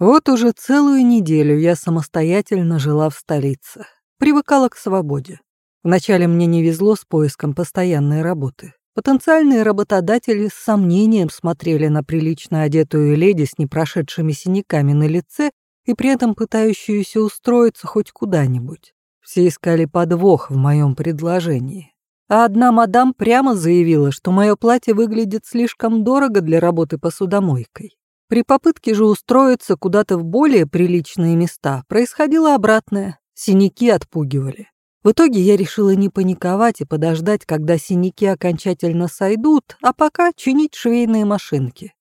Вот уже целую неделю я самостоятельно жила в столице. Привыкала к свободе. Вначале мне не везло с поиском постоянной работы. Потенциальные работодатели с сомнением смотрели на прилично одетую леди с непрошедшими синяками на лице и при этом пытающуюся устроиться хоть куда-нибудь. Все искали подвох в моем предложении. А одна мадам прямо заявила, что мое платье выглядит слишком дорого для работы посудомойкой. При попытке же устроиться куда-то в более приличные места происходило обратное. Синяки отпугивали. В итоге я решила не паниковать и подождать, когда синяки окончательно сойдут, а пока чинить швейные машинки.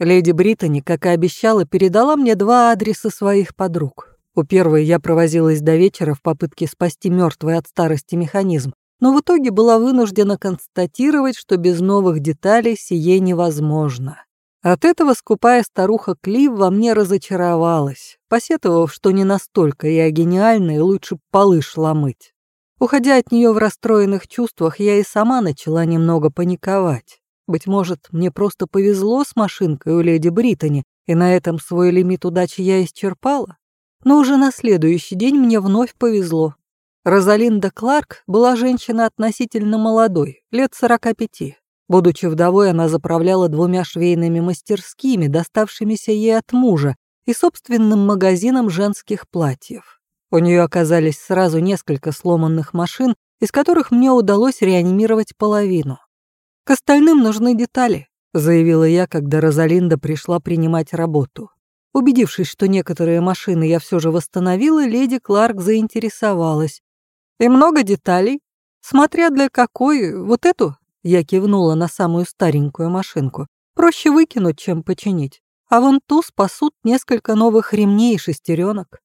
Леди Британи, как и обещала, передала мне два адреса своих подруг. У первой я провозилась до вечера в попытке спасти мертвый от старости механизм, но в итоге была вынуждена констатировать, что без новых деталей сие невозможно. От этого скупая старуха Клив во мне разочаровалась, посетовав, что не настолько я гениальна и лучше полыш ломыть. Уходя от нее в расстроенных чувствах, я и сама начала немного паниковать. Быть может, мне просто повезло с машинкой у леди Британи, и на этом свой лимит удачи я исчерпала? Но уже на следующий день мне вновь повезло. Розалинда Кларк была женщина относительно молодой, лет 45. Будучи вдовой, она заправляла двумя швейными мастерскими, доставшимися ей от мужа, и собственным магазином женских платьев. У нее оказались сразу несколько сломанных машин, из которых мне удалось реанимировать половину. «К остальным нужны детали», — заявила я, когда Розалинда пришла принимать работу. Убедившись, что некоторые машины я все же восстановила, леди Кларк заинтересовалась. «И много деталей? Смотря для какой, вот эту я кивнула на самую старенькую машинку. Проще выкинуть, чем починить. А вон ту спасут несколько новых ремней и шестеренок.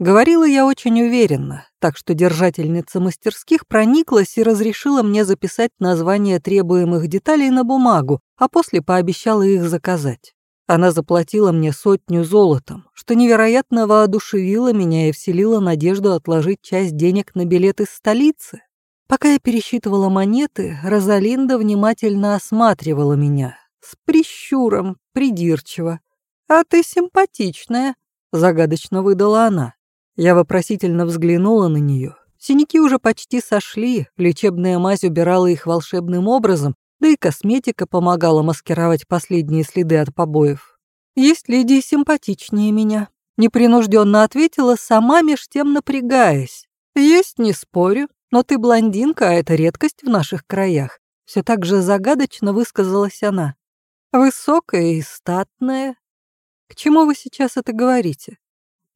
Говорила я очень уверенно, так что держательница мастерских прониклась и разрешила мне записать названия требуемых деталей на бумагу, а после пообещала их заказать. Она заплатила мне сотню золотом, что невероятно воодушевило меня и вселило надежду отложить часть денег на билет из столицы. Пока я пересчитывала монеты, Розалинда внимательно осматривала меня. С прищуром, придирчиво. «А ты симпатичная», — загадочно выдала она. Я вопросительно взглянула на нее. Синяки уже почти сошли, лечебная мазь убирала их волшебным образом, да и косметика помогала маскировать последние следы от побоев. «Есть леди симпатичнее меня», — непринужденно ответила, сама меж тем напрягаясь. «Есть, не спорю, но ты блондинка, а это редкость в наших краях. Все так же загадочно высказалась она. Высокая и статная. К чему вы сейчас это говорите?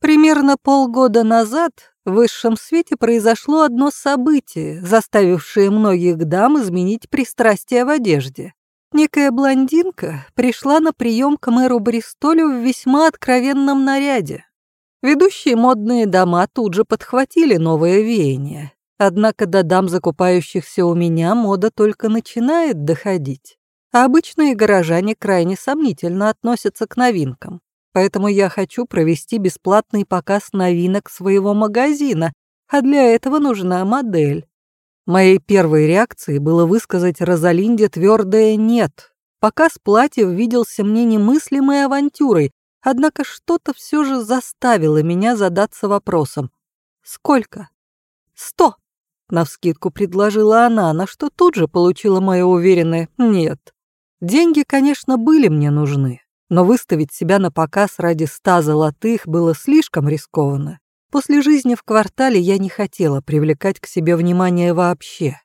Примерно полгода назад в высшем свете произошло одно событие, заставившее многих дам изменить пристрастие в одежде. Некая блондинка пришла на прием к мэру Бристолю в весьма откровенном наряде. Ведущие модные дома тут же подхватили новое веяние. Однако до дам, закупающихся у меня, мода только начинает доходить. А обычные горожане крайне сомнительно относятся к новинкам. Поэтому я хочу провести бесплатный показ новинок своего магазина, а для этого нужна модель. Моей первой реакцией было высказать Розалинде твердое «нет». Показ платьев виделся мне немыслимой авантюрой, однако что-то все же заставило меня задаться вопросом. «Сколько?» «Сто!» Навскидку предложила она, на что тут же получила мое уверенное «нет». Деньги, конечно, были мне нужны, но выставить себя на показ ради ста золотых было слишком рискованно. После жизни в квартале я не хотела привлекать к себе внимание вообще.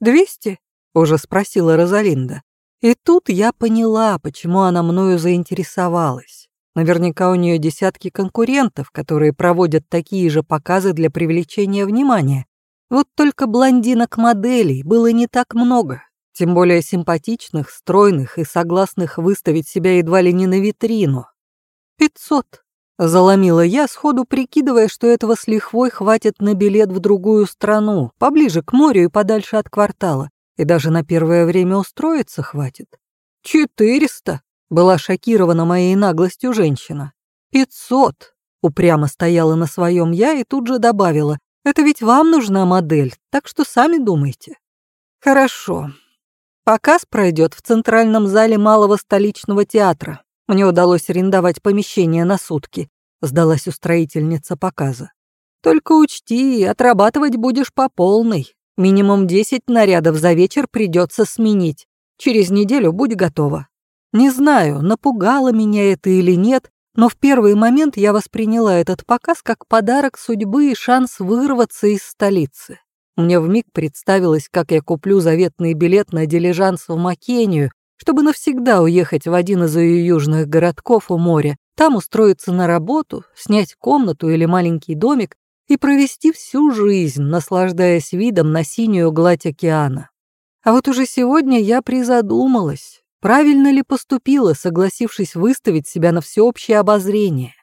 «Двести?» — уже спросила Розалинда. И тут я поняла, почему она мною заинтересовалась. Наверняка у нее десятки конкурентов, которые проводят такие же показы для привлечения внимания. Вот только блондинок-моделей было не так много, тем более симпатичных, стройных и согласных выставить себя едва ли не на витрину. «Пятьсот», — заломила я, сходу прикидывая, что этого с лихвой хватит на билет в другую страну, поближе к морю и подальше от квартала, и даже на первое время устроиться хватит. «Четыреста», — была шокирована моей наглостью женщина. «Пятьсот», — упрямо стояла на своем я и тут же добавила, это ведь вам нужна модель, так что сами думайте. Хорошо. Показ пройдет в центральном зале Малого столичного театра. Мне удалось арендовать помещение на сутки, сдалась устроительница показа. Только учти, отрабатывать будешь по полной. Минимум 10 нарядов за вечер придется сменить. Через неделю будь готова. Не знаю, напугало меня это или нет, но в первый момент я восприняла этот показ как подарок судьбы и шанс вырваться из столицы. Мне вмиг представилось, как я куплю заветный билет на дилижанс в Макению, чтобы навсегда уехать в один из ее южных городков у моря, там устроиться на работу, снять комнату или маленький домик и провести всю жизнь, наслаждаясь видом на синюю гладь океана. А вот уже сегодня я призадумалась, правильно ли поступила, согласившись выставить себя на всеобщее обозрение.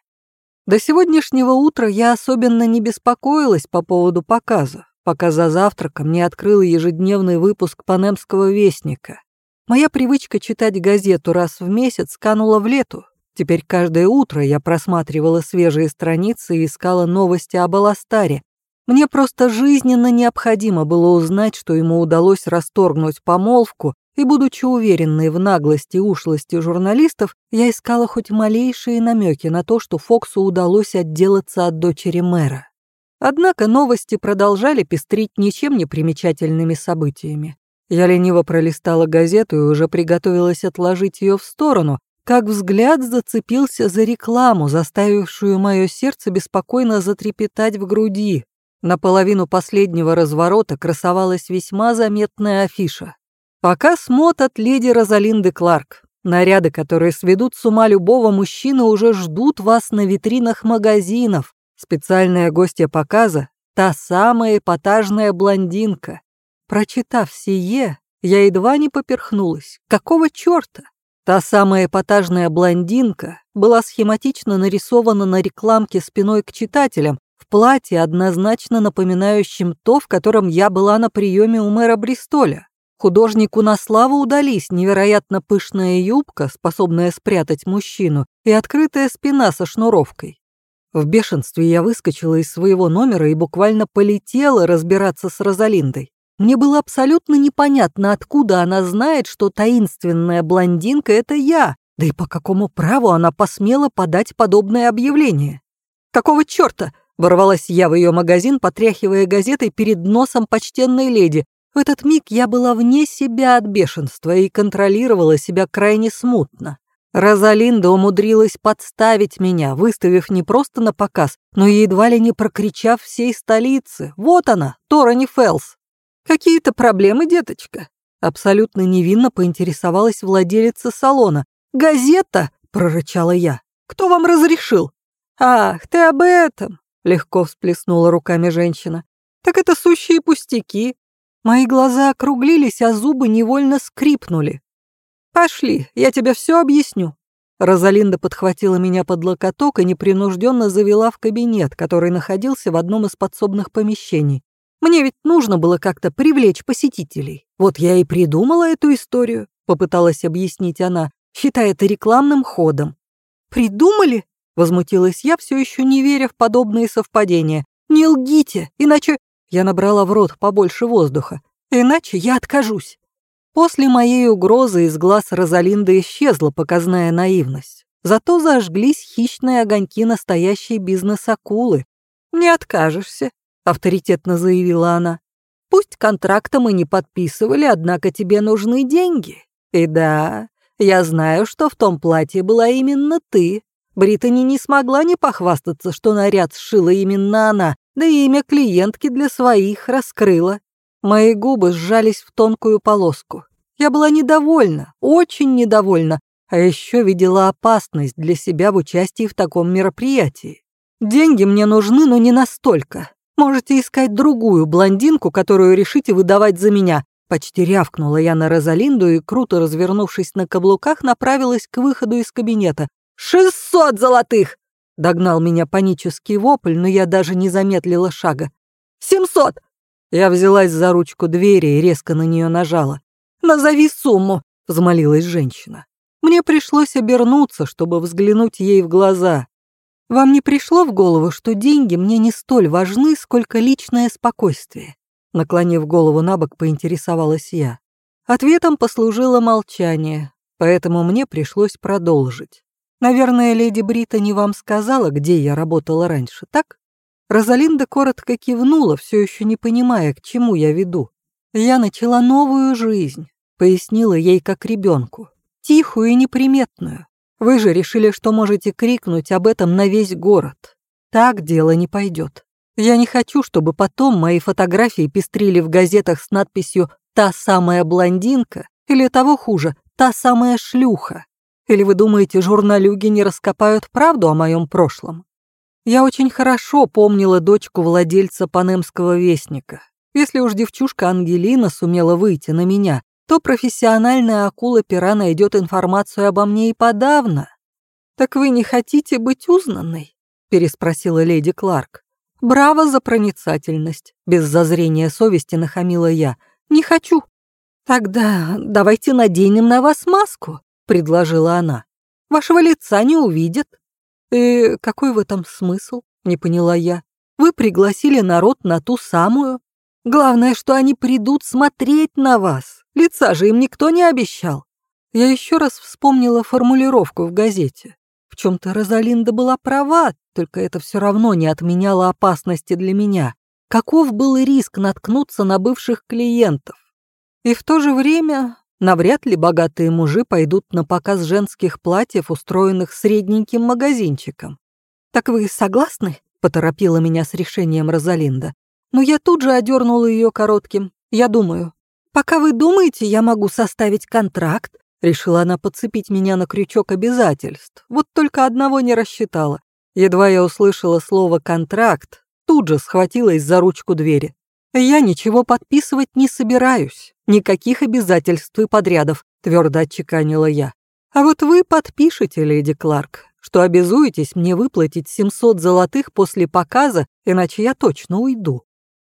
До сегодняшнего утра я особенно не беспокоилась по поводу показа, пока за завтраком не открыла ежедневный выпуск Панемского вестника. Моя привычка читать газету раз в месяц канула в лету. Теперь каждое утро я просматривала свежие страницы и искала новости об Аластаре. Мне просто жизненно необходимо было узнать, что ему удалось расторгнуть помолвку, и, будучи уверенной в наглости и ушлости журналистов, я искала хоть малейшие намеки на то, что Фоксу удалось отделаться от дочери мэра. Однако новости продолжали пестрить ничем не примечательными событиями. Я лениво пролистала газету и уже приготовилась отложить ее в сторону, как взгляд зацепился за рекламу, заставившую мое сердце беспокойно затрепетать в груди. Наполовину последнего разворота красовалась весьма заметная афиша. Показ мод от леди Розалинды Кларк. Наряды, которые сведут с ума любого мужчины, уже ждут вас на витринах магазинов. Специальная гостья показа — та самая эпатажная блондинка. Прочитав сие, я едва не поперхнулась. Какого чёрта? Та самая эпатажная блондинка была схематично нарисована на рекламке спиной к читателям, в платье, однозначно напоминающем то, в котором я была на приеме у мэра Бристоля. Художнику на славу удались невероятно пышная юбка, способная спрятать мужчину, и открытая спина со шнуровкой. В бешенстве я выскочила из своего номера и буквально полетела разбираться с Розалиндой. Мне было абсолютно непонятно, откуда она знает, что таинственная блондинка — это я, да и по какому праву она посмела подать подобное объявление. «Какого черта?» — ворвалась я в ее магазин, потряхивая газетой перед носом почтенной леди. В этот миг я была вне себя от бешенства и контролировала себя крайне смутно. Розалинда умудрилась подставить меня, выставив не просто на показ, но едва ли не прокричав всей столице. Вот она, Торони Фелс. «Какие-то проблемы, деточка?» Абсолютно невинно поинтересовалась владелица салона. «Газета!» — прорычала я. «Кто вам разрешил?» «Ах, ты об этом!» — легко всплеснула руками женщина. «Так это сущие пустяки!» Мои глаза округлились, а зубы невольно скрипнули. «Пошли, я тебе все объясню». Розалинда подхватила меня под локоток и непринужденно завела в кабинет, который находился в одном из подсобных помещений. Мне ведь нужно было как-то привлечь посетителей. Вот я и придумала эту историю, попыталась объяснить она, считая это рекламным ходом. «Придумали?» — возмутилась я, все еще не веря в подобные совпадения. «Не лгите, иначе...» Я набрала в рот побольше воздуха. «Иначе я откажусь». После моей угрозы из глаз Розалинды исчезла показная наивность. Зато зажглись хищные огоньки настоящей бизнес-акулы. «Не откажешься», — авторитетно заявила она. «Пусть контракта мы не подписывали, однако тебе нужны деньги. И да, я знаю, что в том платье была именно ты. Британи не смогла не похвастаться, что наряд сшила именно она, да и имя клиентки для своих раскрыла. Мои губы сжались в тонкую полоску. Я была недовольна, очень недовольна, а еще видела опасность для себя в участии в таком мероприятии. Деньги мне нужны, но не настолько. Можете искать другую блондинку, которую решите выдавать за меня. Почти рявкнула я на Розалинду и, круто развернувшись на каблуках, направилась к выходу из кабинета. «Шестьсот золотых!» Догнал меня панический вопль, но я даже не замедлила шага. «Семьсот!» Я взялась за ручку двери и резко на нее нажала. «Назови сумму!» — взмолилась женщина. Мне пришлось обернуться, чтобы взглянуть ей в глаза. «Вам не пришло в голову, что деньги мне не столь важны, сколько личное спокойствие?» Наклонив голову на бок, поинтересовалась я. Ответом послужило молчание, поэтому мне пришлось продолжить. Наверное, леди Британи вам сказала, где я работала раньше, так? Розалинда коротко кивнула, все еще не понимая, к чему я веду. Я начала новую жизнь, пояснила ей как ребенку, тихую и неприметную. Вы же решили, что можете крикнуть об этом на весь город. Так дело не пойдет. Я не хочу, чтобы потом мои фотографии пестрили в газетах с надписью «Та самая блондинка» или того хуже «Та самая шлюха». Или вы думаете, журналюги не раскопают правду о моем прошлом? Я очень хорошо помнила дочку владельца Панемского вестника. Если уж девчушка Ангелина сумела выйти на меня, то профессиональная акула-пера найдет информацию обо мне и подавно. «Так вы не хотите быть узнанной?» — переспросила леди Кларк. «Браво за проницательность!» — без зазрения совести нахамила я. «Не хочу». «Тогда давайте наденем на вас маску», — предложила она. «Вашего лица не увидят». «И какой в этом смысл?» — не поняла я. «Вы пригласили народ на ту самую. Главное, что они придут смотреть на вас. Лица же им никто не обещал. Я еще раз вспомнила формулировку в газете. В чем-то Розалинда была права, только это все равно не отменяло опасности для меня. Каков был риск наткнуться на бывших клиентов? И в то же время навряд ли богатые мужи пойдут на показ женских платьев, устроенных средненьким магазинчиком. «Так вы согласны?» — поторопила меня с решением Розалинда. Но я тут же одернула ее коротким. «Я думаю, «Пока вы думаете, я могу составить контракт», решила она подцепить меня на крючок обязательств. Вот только одного не рассчитала. Едва я услышала слово «контракт», тут же схватилась за ручку двери. «Я ничего подписывать не собираюсь. Никаких обязательств и подрядов», твердо отчеканила я. «А вот вы подпишете, леди Кларк, что обязуетесь мне выплатить 700 золотых после показа, иначе я точно уйду.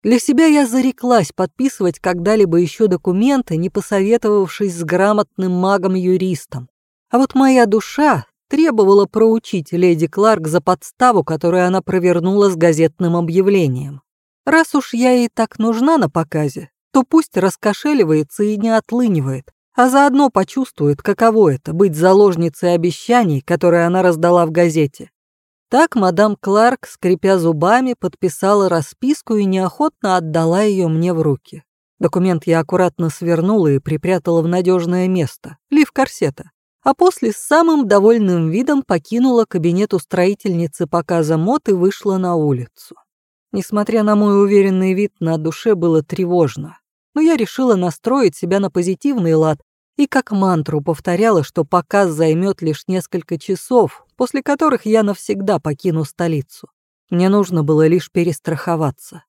Для себя я зареклась подписывать когда-либо еще документы, не посоветовавшись с грамотным магом-юристом. А вот моя душа требовала проучить леди Кларк за подставу, которую она провернула с газетным объявлением. Раз уж я ей так нужна на показе, то пусть раскошеливается и не отлынивает, а заодно почувствует, каково это — быть заложницей обещаний, которые она раздала в газете. Так мадам Кларк, скрипя зубами, подписала расписку и неохотно отдала ее мне в руки. Документ я аккуратно свернула и припрятала в надежное место, лиф корсета, а после с самым довольным видом покинула кабинет устроительницы показа мод и вышла на улицу. Несмотря на мой уверенный вид, на душе было тревожно, но я решила настроить себя на позитивный лад и как мантру повторяла, что показ займет лишь несколько часов, после которых я навсегда покину столицу. Мне нужно было лишь перестраховаться.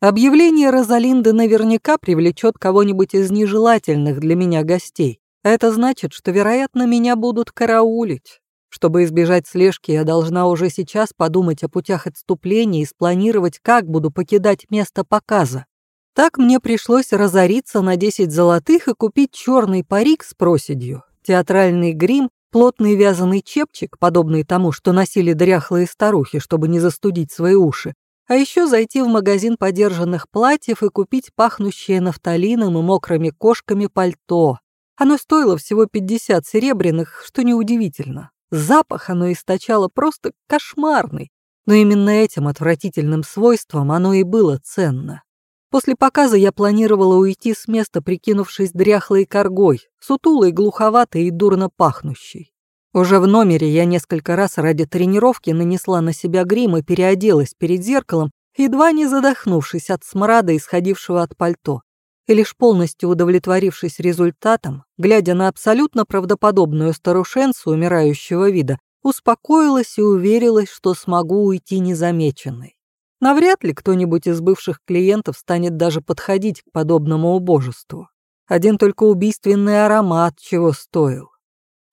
Объявление Розалинды наверняка привлечет кого-нибудь из нежелательных для меня гостей. Это значит, что, вероятно, меня будут караулить. Чтобы избежать слежки, я должна уже сейчас подумать о путях отступления и спланировать, как буду покидать место показа. Так мне пришлось разориться на 10 золотых и купить черный парик с проседью, театральный грим, плотный вязаный чепчик, подобный тому, что носили дряхлые старухи, чтобы не застудить свои уши, а еще зайти в магазин подержанных платьев и купить пахнущее нафталином и мокрыми кошками пальто. Оно стоило всего 50 серебряных, что неудивительно. Запах оно источало просто кошмарный, но именно этим отвратительным свойством оно и было ценно. После показа я планировала уйти с места, прикинувшись дряхлой коргой, сутулой, глуховатой и дурно пахнущей. Уже в номере я несколько раз ради тренировки нанесла на себя грим и переоделась перед зеркалом, едва не задохнувшись от смрада, исходившего от пальто. И лишь полностью удовлетворившись результатом, глядя на абсолютно правдоподобную старушенцу умирающего вида, успокоилась и уверилась, что смогу уйти незамеченной. Навряд ли кто-нибудь из бывших клиентов станет даже подходить к подобному убожеству. Один только убийственный аромат чего стоил.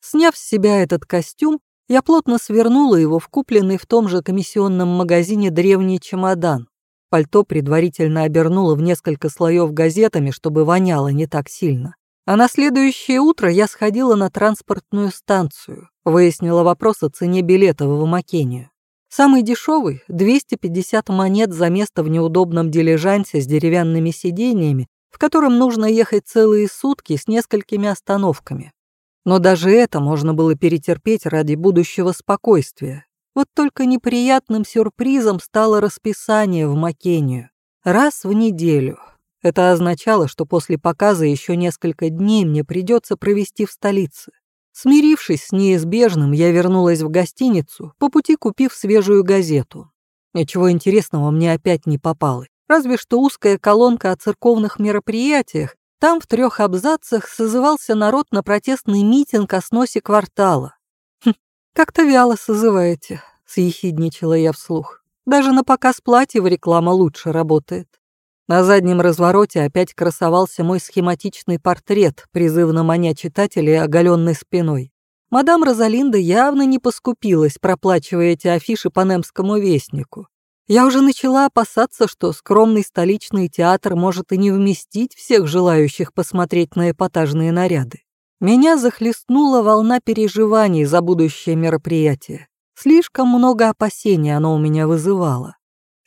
Сняв с себя этот костюм, я плотно свернула его в купленный в том же комиссионном магазине древний чемодан. Пальто предварительно обернула в несколько слоев газетами, чтобы воняло не так сильно. А на следующее утро я сходила на транспортную станцию, выяснила вопрос о цене билета в Амакению. Самый дешевый — 250 монет за место в неудобном дилижансе с деревянными сиденьями, в котором нужно ехать целые сутки с несколькими остановками. Но даже это можно было перетерпеть ради будущего спокойствия. Вот только неприятным сюрпризом стало расписание в Макению. Раз в неделю. Это означало, что после показа еще несколько дней мне придется провести в столице. Смирившись с неизбежным, я вернулась в гостиницу, по пути купив свежую газету. Ничего интересного мне опять не попало. Разве что узкая колонка о церковных мероприятиях. Там в трех абзацах созывался народ на протестный митинг о сносе квартала. «Хм, «Как-то вяло созываете», — съехидничала я вслух. «Даже на показ платьев реклама лучше работает». На заднем развороте опять красовался мой схематичный портрет, призывно маня читателей оголенной спиной. Мадам Розалинда явно не поскупилась, проплачивая эти афиши по Немскому вестнику. Я уже начала опасаться, что скромный столичный театр может и не вместить всех желающих посмотреть на эпатажные наряды. Меня захлестнула волна переживаний за будущее мероприятие. Слишком много опасений оно у меня вызывало.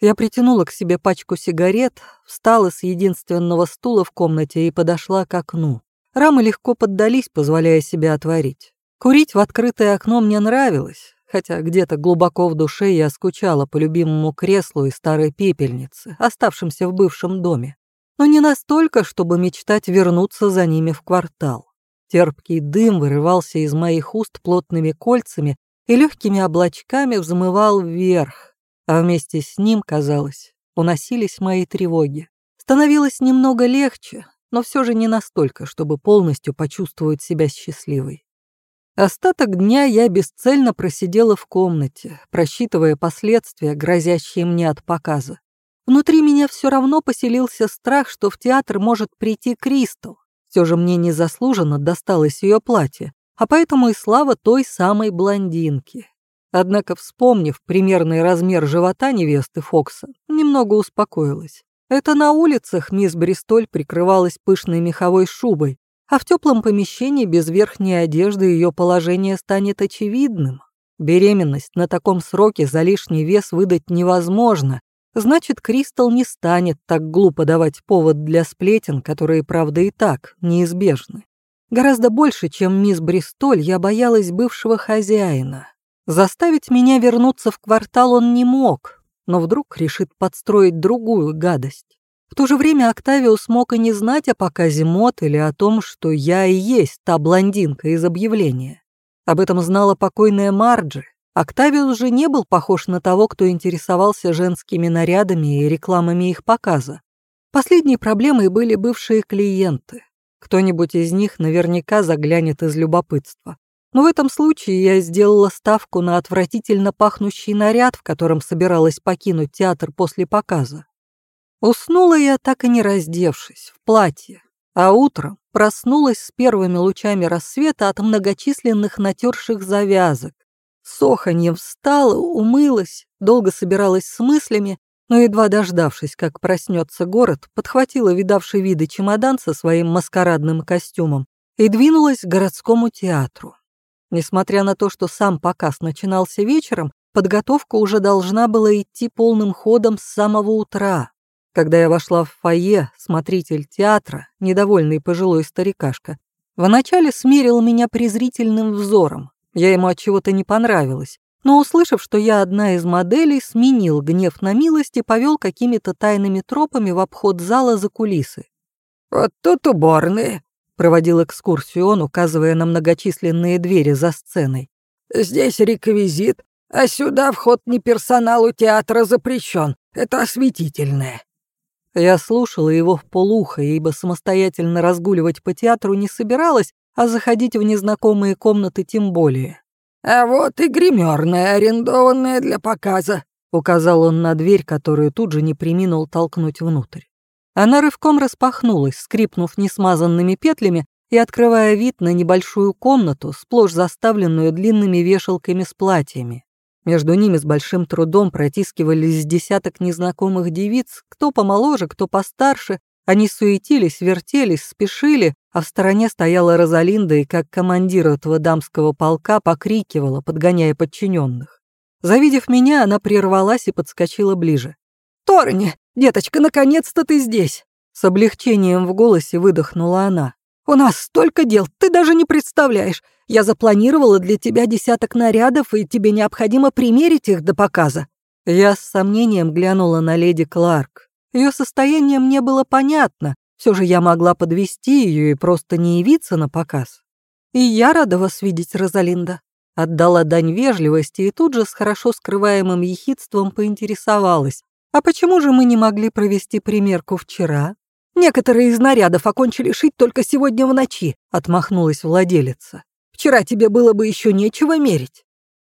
Я притянула к себе пачку сигарет, встала с единственного стула в комнате и подошла к окну. Рамы легко поддались, позволяя себе отворить. Курить в открытое окно мне нравилось, хотя где-то глубоко в душе я скучала по любимому креслу и старой пепельнице, оставшимся в бывшем доме. Но не настолько, чтобы мечтать вернуться за ними в квартал. Терпкий дым вырывался из моих уст плотными кольцами и легкими облачками взмывал вверх, а вместе с ним, казалось, уносились мои тревоги. Становилось немного легче, но все же не настолько, чтобы полностью почувствовать себя счастливой. Остаток дня я бесцельно просидела в комнате, просчитывая последствия, грозящие мне от показа. Внутри меня все равно поселился страх, что в театр может прийти Кристал. Все же мне незаслуженно досталось ее платье, а поэтому и слава той самой блондинки. Однако, вспомнив примерный размер живота невесты Фокса, немного успокоилась. Это на улицах мисс Бристоль прикрывалась пышной меховой шубой, а в теплом помещении без верхней одежды ее положение станет очевидным. Беременность на таком сроке за лишний вес выдать невозможно, значит, Кристал не станет так глупо давать повод для сплетен, которые, правда, и так неизбежны. Гораздо больше, чем мисс Бристоль, я боялась бывшего хозяина. Заставить меня вернуться в квартал он не мог, но вдруг решит подстроить другую гадость. В то же время Октавиус мог и не знать о показе мод или о том, что я и есть та блондинка из объявления. Об этом знала покойная Марджи. Октавиус же не был похож на того, кто интересовался женскими нарядами и рекламами их показа. Последней проблемой были бывшие клиенты. Кто-нибудь из них наверняка заглянет из любопытства. Но в этом случае я сделала ставку на отвратительно пахнущий наряд, в котором собиралась покинуть театр после показа. Уснула я, так и не раздевшись, в платье, а утром проснулась с первыми лучами рассвета от многочисленных натерших завязок. С оханьем встала, умылась, долго собиралась с мыслями, но едва дождавшись, как проснется город, подхватила видавший виды чемодан со своим маскарадным костюмом и двинулась к городскому театру. Несмотря на то, что сам показ начинался вечером, подготовка уже должна была идти полным ходом с самого утра. Когда я вошла в фойе, смотритель театра, недовольный пожилой старикашка, вначале смерил меня презрительным взором. Я ему от чего-то не понравилась, но, услышав, что я одна из моделей, сменил гнев на милость и повел какими-то тайными тропами в обход зала за кулисы. «Вот тут уборные», Проводил экскурсию он, указывая на многочисленные двери за сценой. «Здесь реквизит, а сюда вход не персоналу театра запрещен. Это осветительное». Я слушала его в полухо, ибо самостоятельно разгуливать по театру не собиралась, а заходить в незнакомые комнаты тем более. «А вот и гримерная, арендованная для показа», — указал он на дверь, которую тут же не приминул толкнуть внутрь. Она рывком распахнулась, скрипнув несмазанными петлями и открывая вид на небольшую комнату, сплошь заставленную длинными вешалками с платьями. Между ними с большим трудом протискивались десяток незнакомых девиц, кто помоложе, кто постарше. Они суетились, вертелись, спешили, а в стороне стояла Розалинда и, как командир этого дамского полка, покрикивала, подгоняя подчиненных. Завидев меня, она прервалась и подскочила ближе. «Торни, деточка, наконец-то ты здесь!» С облегчением в голосе выдохнула она. У нас столько дел, ты даже не представляешь. Я запланировала для тебя десяток нарядов, и тебе необходимо примерить их до показа». Я с сомнением глянула на леди Кларк. Ее состояние мне было понятно, все же я могла подвести ее и просто не явиться на показ. «И я рада вас видеть, Розалинда», — отдала дань вежливости и тут же с хорошо скрываемым ехидством поинтересовалась. «А почему же мы не могли провести примерку вчера?» «Некоторые из нарядов окончили шить только сегодня в ночи», — отмахнулась владелица. «Вчера тебе было бы еще нечего мерить».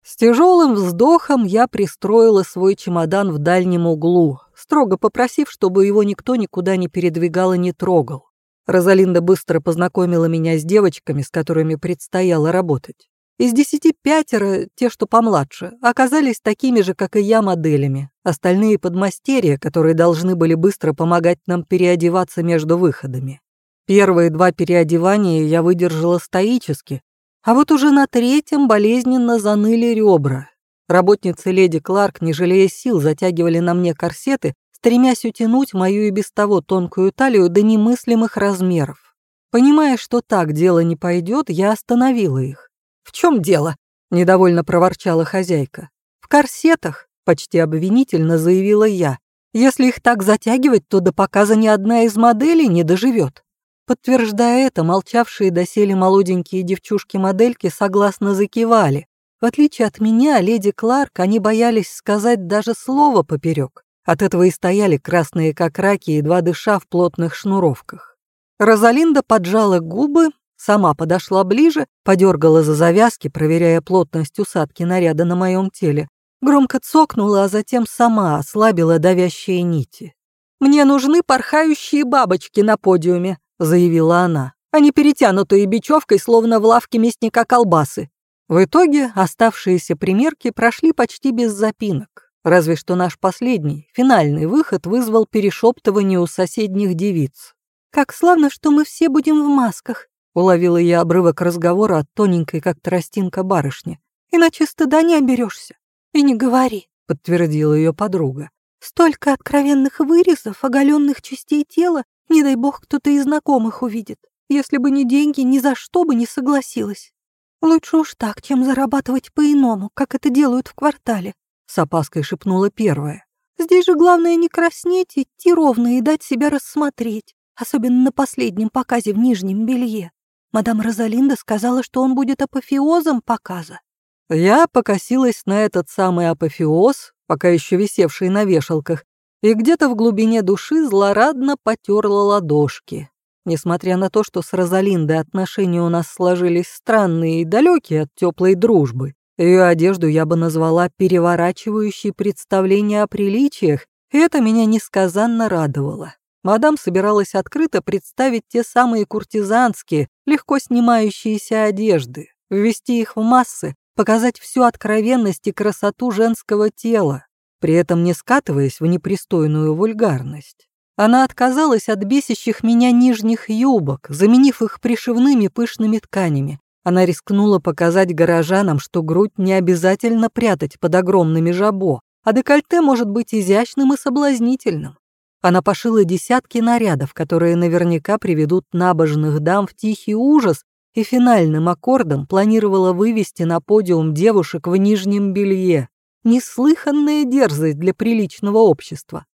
С тяжелым вздохом я пристроила свой чемодан в дальнем углу, строго попросив, чтобы его никто никуда не передвигал и не трогал. Розалинда быстро познакомила меня с девочками, с которыми предстояло работать. Из десяти пятеро, те, что помладше, оказались такими же, как и я, моделями. Остальные подмастерья, которые должны были быстро помогать нам переодеваться между выходами. Первые два переодевания я выдержала стоически, а вот уже на третьем болезненно заныли ребра. Работницы леди Кларк, не жалея сил, затягивали на мне корсеты, стремясь утянуть мою и без того тонкую талию до немыслимых размеров. Понимая, что так дело не пойдет, я остановила их. «В чем дело?» — недовольно проворчала хозяйка. «В корсетах», — почти обвинительно заявила я. «Если их так затягивать, то до показа ни одна из моделей не доживет». Подтверждая это, молчавшие доселе молоденькие девчушки-модельки согласно закивали. В отличие от меня, леди Кларк, они боялись сказать даже слово поперек. От этого и стояли красные как раки, едва дыша в плотных шнуровках. Розалинда поджала губы, сама подошла ближе, подергала за завязки, проверяя плотность усадки наряда на моем теле, громко цокнула, а затем сама ослабила давящие нити. «Мне нужны порхающие бабочки на подиуме», заявила она, а не перетянутые бечевкой, словно в лавке мясника колбасы. В итоге оставшиеся примерки прошли почти без запинок. Разве что наш последний, финальный выход вызвал перешептывание у соседних девиц. «Как славно, что мы все будем в масках», — уловила я обрывок разговора от тоненькой, как тростинка барышни. «Иначе стыда не оберешься». «И не говори», — подтвердила ее подруга. «Столько откровенных вырезов, оголенных частей тела не дай бог, кто-то из знакомых увидит. Если бы не деньги, ни за что бы не согласилась. Лучше уж так, чем зарабатывать по-иному, как это делают в квартале», — с опаской шепнула первая. «Здесь же главное не краснеть, идти ровно и дать себя рассмотреть, особенно на последнем показе в нижнем белье. Мадам Розалинда сказала, что он будет апофеозом показа». Я покосилась на этот самый апофеоз, пока еще висевший на вешалках, и где-то в глубине души злорадно потерла ладошки. Несмотря на то, что с Розалиндой отношения у нас сложились странные и далекие от теплой дружбы, ее одежду я бы назвала переворачивающей представление о приличиях, и это меня несказанно радовало. Мадам собиралась открыто представить те самые куртизанские, легко снимающиеся одежды, ввести их в массы, показать всю откровенность и красоту женского тела, при этом не скатываясь в непристойную вульгарность. Она отказалась от бесящих меня нижних юбок, заменив их пришивными пышными тканями. Она рискнула показать горожанам, что грудь не обязательно прятать под огромными жабо, а декольте может быть изящным и соблазнительным. Она пошила десятки нарядов, которые наверняка приведут набожных дам в тихий ужас, и финальным аккордом планировала вывести на подиум девушек в нижнем белье, Неслыханная дерзость для приличного общества.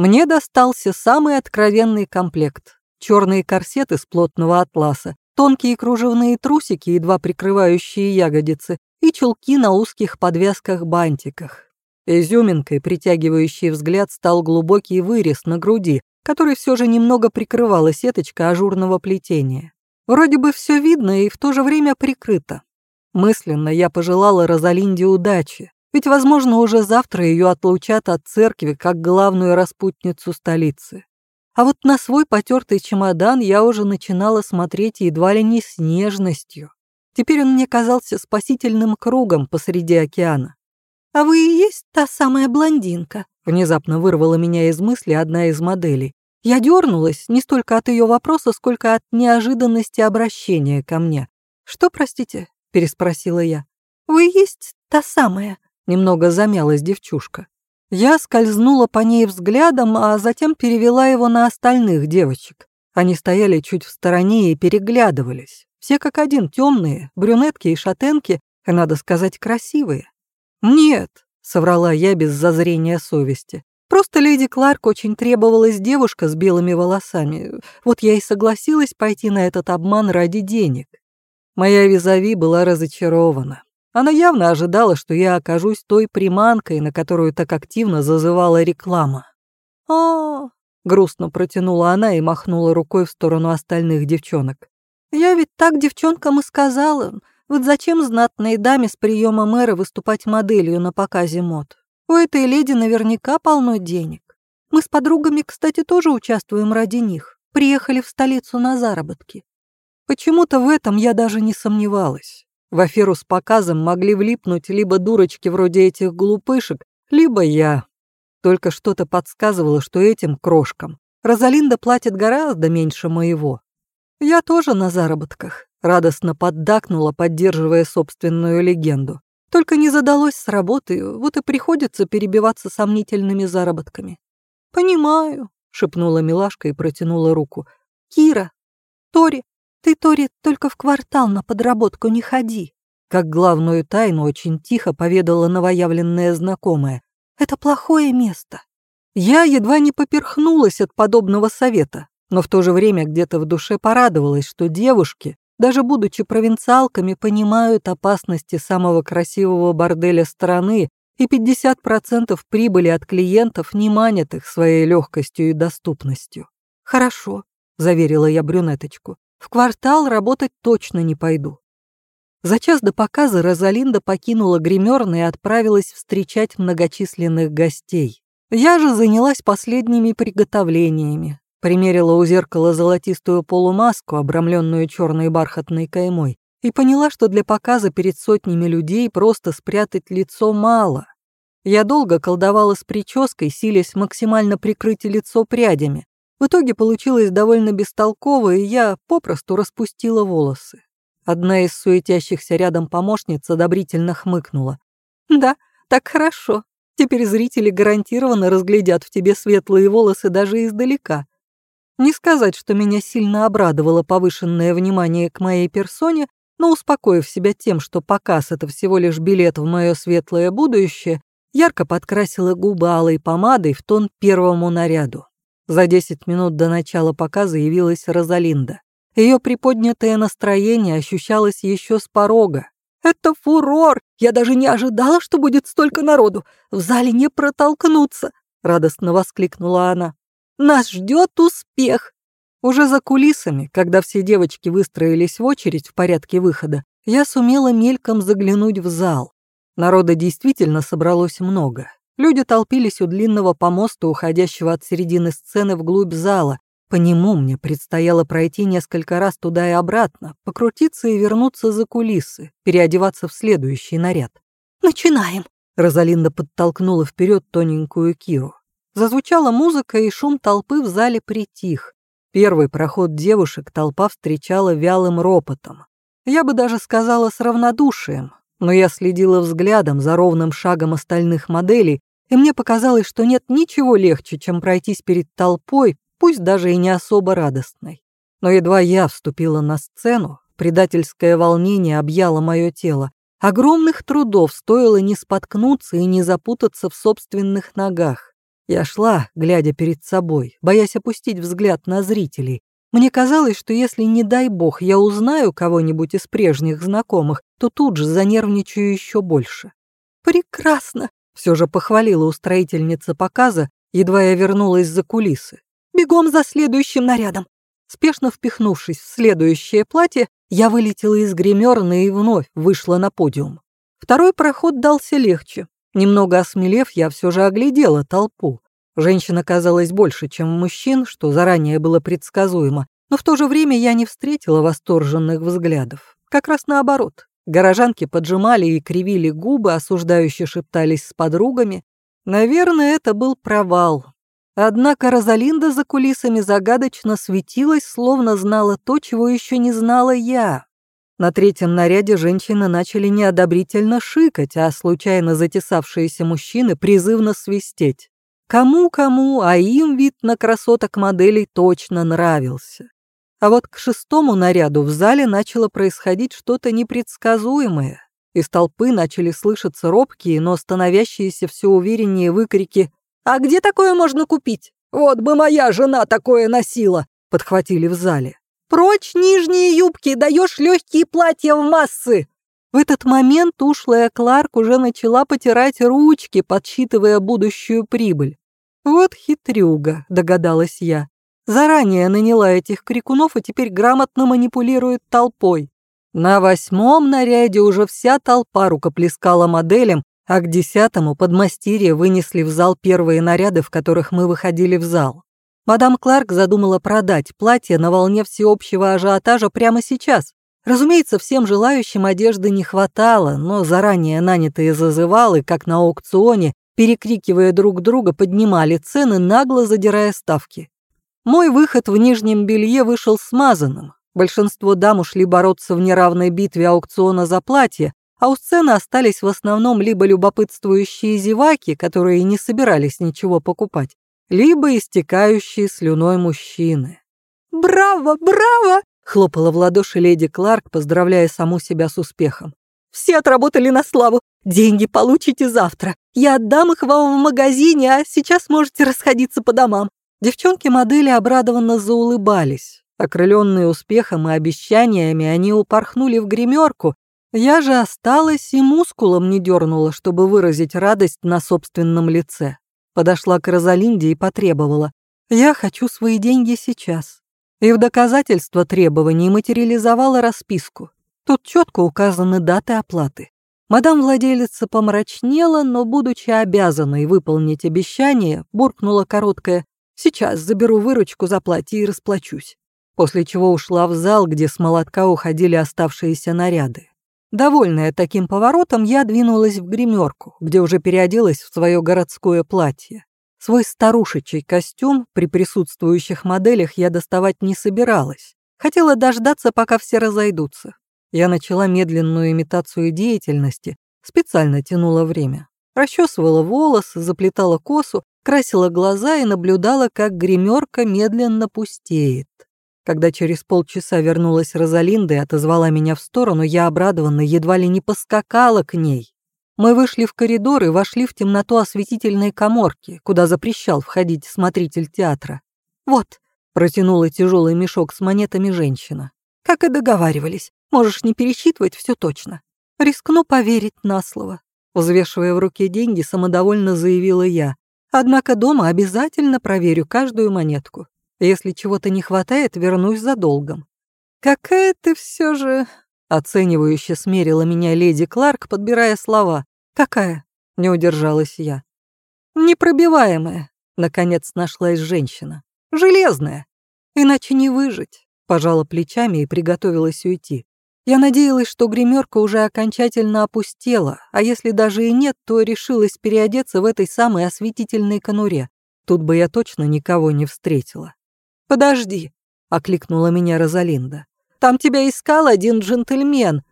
Мне достался самый откровенный комплект. Черные корсеты из плотного атласа, тонкие кружевные трусики, едва прикрывающие ягодицы, и чулки на узких подвязках-бантиках. Изюминкой, притягивающий взгляд, стал глубокий вырез на груди, который все же немного прикрывала сеточка ажурного плетения. Вроде бы все видно и в то же время прикрыто. Мысленно я пожелала Розалинде удачи, ведь, возможно, уже завтра ее отлучат от церкви как главную распутницу столицы. А вот на свой потертый чемодан я уже начинала смотреть едва ли не с нежностью. Теперь он мне казался спасительным кругом посреди океана. «А вы и есть та самая блондинка?» Внезапно вырвала меня из мысли одна из моделей. Я дернулась не столько от ее вопроса, сколько от неожиданности обращения ко мне. «Что, простите?» — переспросила я. «Вы есть та самая?» Немного замялась девчушка. Я скользнула по ней взглядом, а затем перевела его на остальных девочек. Они стояли чуть в стороне и переглядывались. Все как один темные, брюнетки и шатенки, и, надо сказать, красивые. «Нет», — соврала я без зазрения совести. «Просто леди Кларк очень требовалась девушка с белыми волосами. Вот я и согласилась пойти на этот обман ради денег». Моя визави была разочарована. Она явно ожидала, что я окажусь той приманкой, на которую так активно зазывала реклама. «О, грустно протянула она и махнула рукой в сторону остальных девчонок. «Я ведь так девчонкам и сказала. Вот зачем знатной даме с приема мэра выступать моделью на показе мод? У этой леди наверняка полно денег. Мы с подругами, кстати, тоже участвуем ради них. Приехали в столицу на заработки». Почему-то в этом я даже не сомневалась. В аферу с показом могли влипнуть либо дурочки вроде этих глупышек, либо я. Только что-то подсказывало, что этим крошкам Розалинда платит гораздо меньше моего. Я тоже на заработках, радостно поддакнула, поддерживая собственную легенду. Только не задалось с работы, вот и приходится перебиваться сомнительными заработками. «Понимаю», — шепнула милашка и протянула руку. «Кира, Тори, ты, Тори, только в квартал на подработку не ходи», как главную тайну очень тихо поведала новоявленная знакомая. Это плохое место. Я едва не поперхнулась от подобного совета, но в то же время где-то в душе порадовалась, что девушки, даже будучи провинциалками, понимают опасности самого красивого борделя страны, и 50% прибыли от клиентов не манят их своей легкостью и доступностью. «Хорошо», — заверила я брюнеточку, — «в квартал работать точно не пойду. За час до показа Розалинда покинула гримерный и отправилась встречать многочисленных гостей. Я же занялась последними приготовлениями. Примерила у зеркала золотистую полумаску, обрамленную черной бархатной каймой, и поняла, что для показа перед сотнями людей просто спрятать лицо мало. Я долго колдовала с прической, силясь максимально прикрыть лицо прядями. В итоге получилось довольно бестолково, и я попросту распустила волосы. Одна из суетящихся рядом помощниц одобрительно хмыкнула. «Да, так хорошо. Теперь зрители гарантированно разглядят в тебе светлые волосы даже издалека». Не сказать, что меня сильно обрадовало повышенное внимание к моей персоне, но успокоив себя тем, что показ — это всего лишь билет в мое светлое будущее, ярко подкрасила губы алой помадой в тон первому наряду. За 10 минут до начала показа явилась Розалинда. Ее приподнятое настроение ощущалось еще с порога. «Это фурор! Я даже не ожидала, что будет столько народу! В зале не протолкнуться!» — радостно воскликнула она. «Нас ждет успех!» Уже за кулисами, когда все девочки выстроились в очередь в порядке выхода, я сумела мельком заглянуть в зал. Народа действительно собралось много. Люди толпились у длинного помоста, уходящего от середины сцены вглубь зала, по нему мне предстояло пройти несколько раз туда и обратно, покрутиться и вернуться за кулисы, переодеваться в следующий наряд. «Начинаем!» Розалинда подтолкнула вперед тоненькую Киру. Зазвучала музыка, и шум толпы в зале притих. Первый проход девушек толпа встречала вялым ропотом. Я бы даже сказала с равнодушием, но я следила взглядом за ровным шагом остальных моделей, и мне показалось, что нет ничего легче, чем пройтись перед толпой, пусть даже и не особо радостной. Но едва я вступила на сцену, предательское волнение объяло мое тело. Огромных трудов стоило не споткнуться и не запутаться в собственных ногах. Я шла, глядя перед собой, боясь опустить взгляд на зрителей. Мне казалось, что если, не дай бог, я узнаю кого-нибудь из прежних знакомых, то тут же занервничаю еще больше. «Прекрасно!» — все же похвалила устроительница показа, едва я вернулась за кулисы. Бегом за следующим нарядом!» Спешно впихнувшись в следующее платье, я вылетела из гримерной и вновь вышла на подиум. Второй проход дался легче. Немного осмелев, я все же оглядела толпу. Женщин оказалось больше, чем мужчин, что заранее было предсказуемо, но в то же время я не встретила восторженных взглядов. Как раз наоборот. Горожанки поджимали и кривили губы, осуждающе шептались с подругами. Наверное, это был провал, Однако Розалинда за кулисами загадочно светилась, словно знала то, чего еще не знала я. На третьем наряде женщины начали неодобрительно шикать, а случайно затесавшиеся мужчины призывно свистеть. Кому-кому, а им вид на красоток моделей точно нравился. А вот к шестому наряду в зале начало происходить что-то непредсказуемое. Из толпы начали слышаться робкие, но становящиеся все увереннее выкрики «А где такое можно купить? Вот бы моя жена такое носила!» подхватили в зале. «Прочь нижние юбки, даешь легкие платья в массы!» В этот момент ушлая Кларк уже начала потирать ручки, подсчитывая будущую прибыль. «Вот хитрюга», — догадалась я. Заранее наняла этих крикунов и теперь грамотно манипулирует толпой. На восьмом наряде уже вся толпа рукоплескала моделям, а к десятому подмастерье вынесли в зал первые наряды, в которых мы выходили в зал. Мадам Кларк задумала продать платье на волне всеобщего ажиотажа прямо сейчас. Разумеется, всем желающим одежды не хватало, но заранее нанятые зазывалы, как на аукционе, перекрикивая друг друга, поднимали цены, нагло задирая ставки. Мой выход в нижнем белье вышел смазанным. Большинство дам ушли бороться в неравной битве аукциона за платье, а у сцены остались в основном либо любопытствующие зеваки, которые не собирались ничего покупать, либо истекающие слюной мужчины. «Браво, браво!» — хлопала в ладоши леди Кларк, поздравляя саму себя с успехом. «Все отработали на славу. Деньги получите завтра. Я отдам их вам в магазине, а сейчас можете расходиться по домам». Девчонки-модели обрадованно заулыбались. Окрыленные успехом и обещаниями, они упорхнули в гримерку. Я же осталась и мускулом не дернула, чтобы выразить радость на собственном лице. Подошла к Розалинде и потребовала. «Я хочу свои деньги сейчас». И в доказательство требований материализовала расписку. Тут четко указаны даты оплаты. Мадам-владелица помрачнела, но, будучи обязанной выполнить обещание, буркнула короткое «Сейчас заберу выручку за платье и расплачусь», после чего ушла в зал, где с молотка уходили оставшиеся наряды. Довольная таким поворотом, я двинулась в гримерку, где уже переоделась в свое городское платье. Свой старушечий костюм при присутствующих моделях я доставать не собиралась. Хотела дождаться, пока все разойдутся. Я начала медленную имитацию деятельности, специально тянула время. Расчесывала волосы, заплетала косу, красила глаза и наблюдала, как гримерка медленно пустеет. Когда через полчаса вернулась Розалинда и отозвала меня в сторону, я обрадованно едва ли не поскакала к ней. Мы вышли в коридор и вошли в темноту осветительной коморки, куда запрещал входить смотритель театра. «Вот», — протянула тяжелый мешок с монетами женщина. «Как и договаривались. Можешь не пересчитывать все точно. Рискну поверить на слово. Взвешивая в руке деньги, самодовольно заявила я. Однако дома обязательно проверю каждую монетку. Если чего-то не хватает, вернусь за долгом. Какая ты все же... Оценивающе смерила меня леди Кларк, подбирая слова. «Какая?» — не удержалась я. «Непробиваемая», — наконец нашлась женщина. «Железная. Иначе не выжить», — пожала плечами и приготовилась уйти. Я надеялась, что гримерка уже окончательно опустела, а если даже и нет, то решилась переодеться в этой самой осветительной конуре. Тут бы я точно никого не встретила. «Подожди», — окликнула меня Розалинда. «Там тебя искал один джентльмен».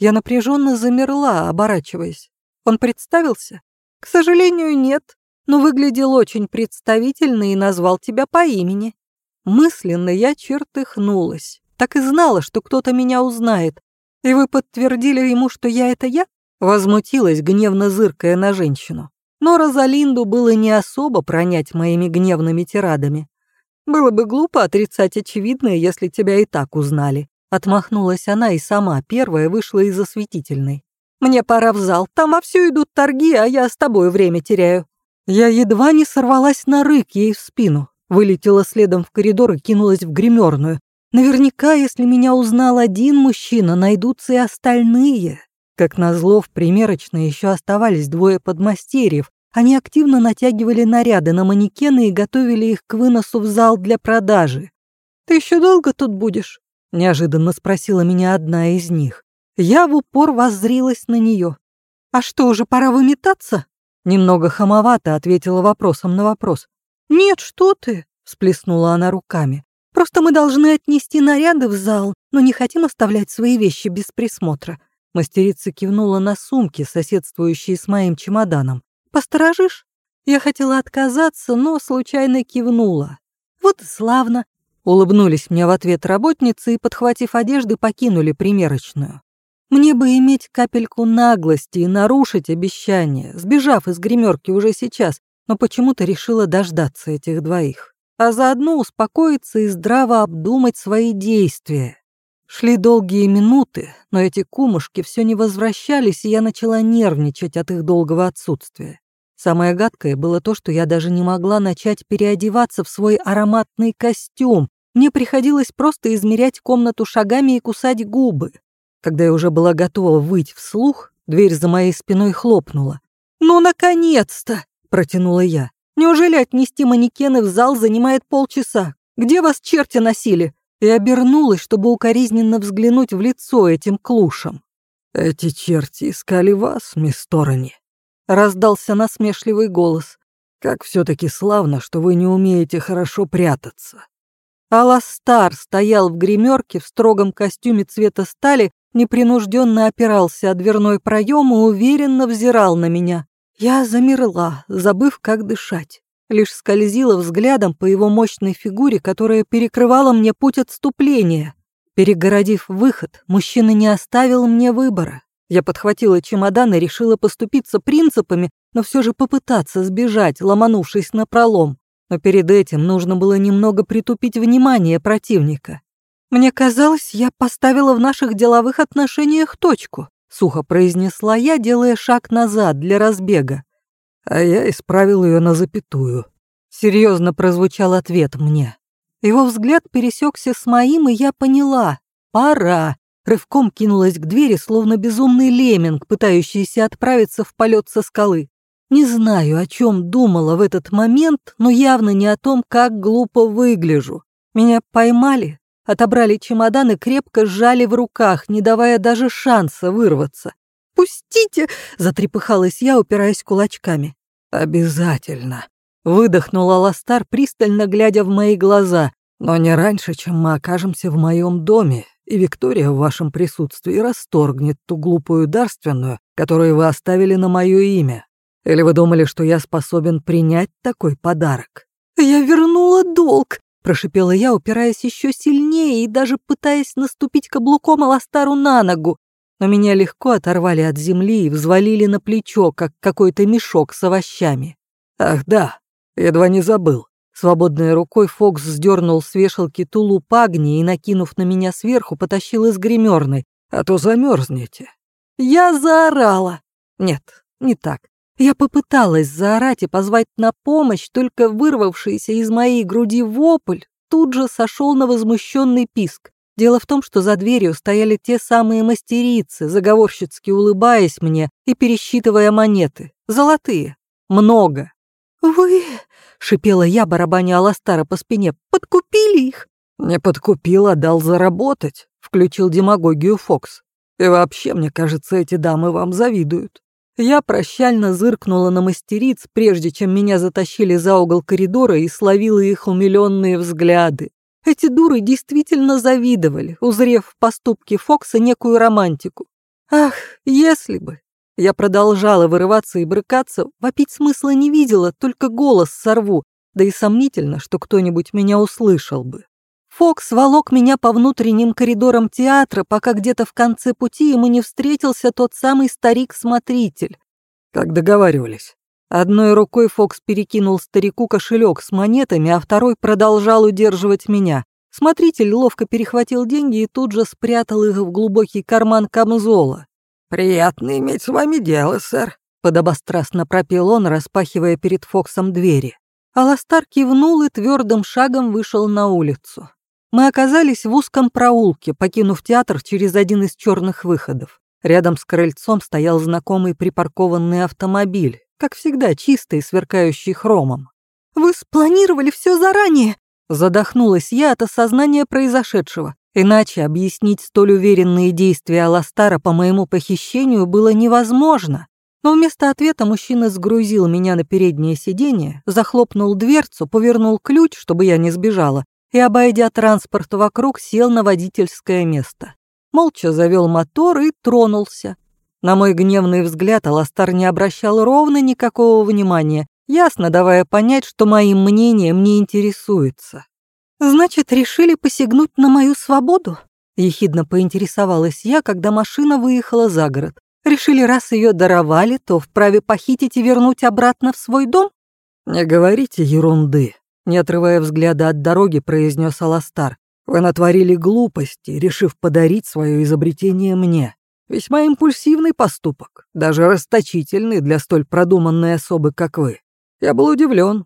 Я напряженно замерла, оборачиваясь. Он представился? К сожалению, нет, но выглядел очень представительно и назвал тебя по имени. Мысленно я чертыхнулась. Так и знала, что кто-то меня узнает. И вы подтвердили ему, что я — это я?» Возмутилась, гневно зыркая на женщину. Но Розалинду было не особо пронять моими гневными тирадами. «Было бы глупо отрицать очевидное, если тебя и так узнали». Отмахнулась она и сама первая вышла из осветительной. «Мне пора в зал, там вовсю идут торги, а я с тобой время теряю». Я едва не сорвалась на рык ей в спину, вылетела следом в коридор и кинулась в гримерную, Наверняка, если меня узнал один мужчина, найдутся и остальные. Как назло, в примерочной еще оставались двое подмастерьев. Они активно натягивали наряды на манекены и готовили их к выносу в зал для продажи. «Ты еще долго тут будешь?» — неожиданно спросила меня одна из них. Я в упор воззрилась на нее. «А что, уже пора выметаться?» Немного хамовато ответила вопросом на вопрос. «Нет, что ты?» — всплеснула она руками. Просто мы должны отнести наряды в зал, но не хотим оставлять свои вещи без присмотра». Мастерица кивнула на сумки, соседствующие с моим чемоданом. «Посторожишь?» Я хотела отказаться, но случайно кивнула. «Вот и славно!» Улыбнулись мне в ответ работницы и, подхватив одежды, покинули примерочную. Мне бы иметь капельку наглости и нарушить обещание, сбежав из гримерки уже сейчас, но почему-то решила дождаться этих двоих, а заодно успокоиться и здраво обдумать свои действия. Шли долгие минуты, но эти кумушки все не возвращались, и я начала нервничать от их долгого отсутствия. Самое гадкое было то, что я даже не могла начать переодеваться в свой ароматный костюм. Мне приходилось просто измерять комнату шагами и кусать губы. Когда я уже была готова выть вслух, дверь за моей спиной хлопнула. «Ну, наконец-то!» — протянула я. «Неужели отнести манекены в зал занимает полчаса? Где вас черти носили?» И обернулась, чтобы укоризненно взглянуть в лицо этим клушам. «Эти черти искали вас, мисс Торони», — раздался насмешливый голос. «Как все-таки славно, что вы не умеете хорошо прятаться». Аластар стоял в гримерке в строгом костюме цвета стали непринужденно опирался о дверной проем и уверенно взирал на меня. Я замерла, забыв, как дышать. Лишь скользила взглядом по его мощной фигуре, которая перекрывала мне путь отступления. Перегородив выход, мужчина не оставил мне выбора. Я подхватила чемодан и решила поступиться принципами, но все же попытаться сбежать, ломанувшись на пролом. Но перед этим нужно было немного притупить внимание противника. «Мне казалось, я поставила в наших деловых отношениях точку», сухо произнесла я, делая шаг назад для разбега. А я исправил ее на запятую. Серьезно прозвучал ответ мне. Его взгляд пересекся с моим, и я поняла. Пора. Рывком кинулась к двери, словно безумный лемминг, пытающийся отправиться в полет со скалы. Не знаю, о чем думала в этот момент, но явно не о том, как глупо выгляжу. Меня поймали, отобрали чемодан и крепко сжали в руках, не давая даже шанса вырваться. «Пустите!» — затрепыхалась я, упираясь кулачками. «Обязательно!» — выдохнула Ластар, пристально глядя в мои глаза. «Но не раньше, чем мы окажемся в моем доме, и Виктория в вашем присутствии расторгнет ту глупую дарственную, которую вы оставили на мое имя. Или вы думали, что я способен принять такой подарок?» «Я вернула долг!» Прошипела я, упираясь еще сильнее и даже пытаясь наступить каблуком Аластару на ногу. Но меня легко оторвали от земли и взвалили на плечо, как какой-то мешок с овощами. «Ах да, едва не забыл». Свободной рукой Фокс сдернул с вешалки тулуп Агни и, накинув на меня сверху, потащил из гримерной. «А то замерзнете». Я заорала. Нет, не так. Я попыталась заорать и позвать на помощь, только вырвавшийся из моей груди вопль тут же сошел на возмущенный писк. Дело в том, что за дверью стояли те самые мастерицы, заговорщицки улыбаясь мне и пересчитывая монеты. Золотые. Много. «Вы...» — шипела я, барабаня Аластара по спине. «Подкупили их?» «Не подкупил, а дал заработать», — включил демагогию Фокс. «И вообще, мне кажется, эти дамы вам завидуют». Я прощально зыркнула на мастериц, прежде чем меня затащили за угол коридора и словила их умиленные взгляды. Эти дуры действительно завидовали, узрев в поступке Фокса некую романтику. Ах, если бы. Я продолжала вырываться и брыкаться, вопить смысла не видела, только голос сорву, да и сомнительно, что кто-нибудь меня услышал бы. Фокс волок меня по внутренним коридорам театра, пока где-то в конце пути ему не встретился тот самый старик-смотритель. Как договаривались. Одной рукой Фокс перекинул старику кошелек с монетами, а второй продолжал удерживать меня. Смотритель ловко перехватил деньги и тут же спрятал их в глубокий карман камзола. «Приятно иметь с вами дело, сэр», — подобострастно пропел он, распахивая перед Фоксом двери. Аластар кивнул и твердым шагом вышел на улицу. Мы оказались в узком проулке, покинув театр через один из черных выходов. Рядом с крыльцом стоял знакомый припаркованный автомобиль, как всегда чистый, сверкающий хромом. «Вы спланировали все заранее!» Задохнулась я от осознания произошедшего. Иначе объяснить столь уверенные действия Аластара по моему похищению было невозможно. Но вместо ответа мужчина сгрузил меня на переднее сиденье, захлопнул дверцу, повернул ключ, чтобы я не сбежала, и, обойдя транспорт вокруг, сел на водительское место. Молча завел мотор и тронулся. На мой гневный взгляд Аластар не обращал ровно никакого внимания, ясно давая понять, что моим мнением не интересуется. «Значит, решили посягнуть на мою свободу?» Ехидно поинтересовалась я, когда машина выехала за город. «Решили, раз ее даровали, то вправе похитить и вернуть обратно в свой дом?» «Не говорите ерунды», — не отрывая взгляда от дороги, произнес Аластар. «Вы натворили глупости, решив подарить свое изобретение мне. Весьма импульсивный поступок, даже расточительный для столь продуманной особы, как вы. Я был удивлен.